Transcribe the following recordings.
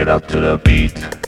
Get up to the beat.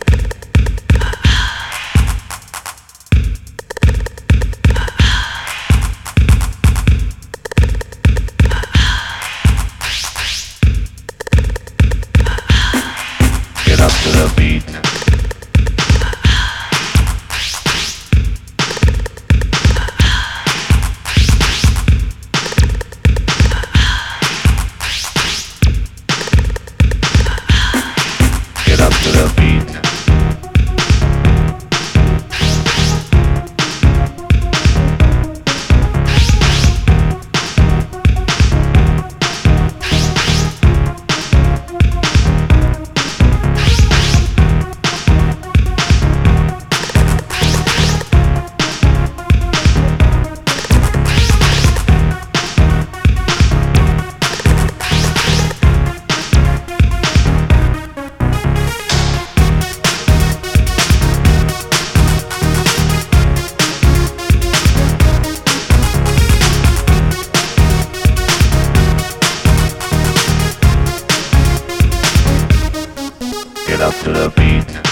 up to the beat.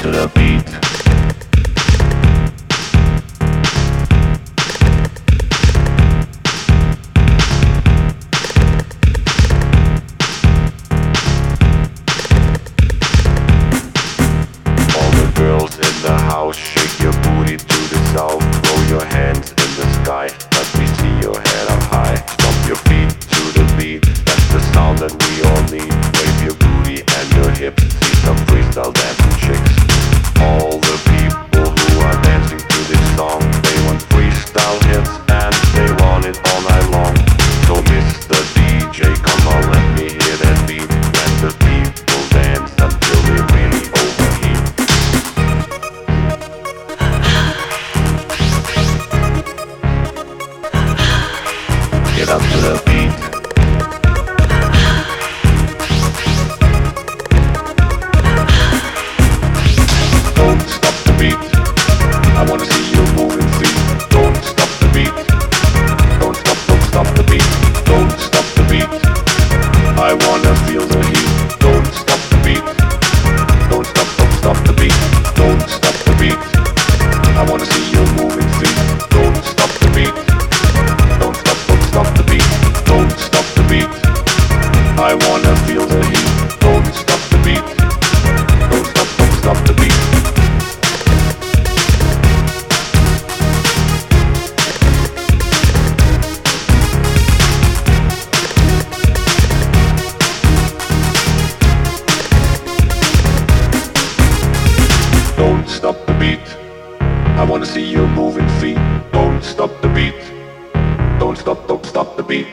to the beat. All the girls in the house, shake your booty to the south. Throw your hands in the sky, let me see your head up high. Stomp your feet to the beat, that's the sound that we Get up to the beat. your moving feet. Don't stop the beat. Don't stop, don't stop the beat.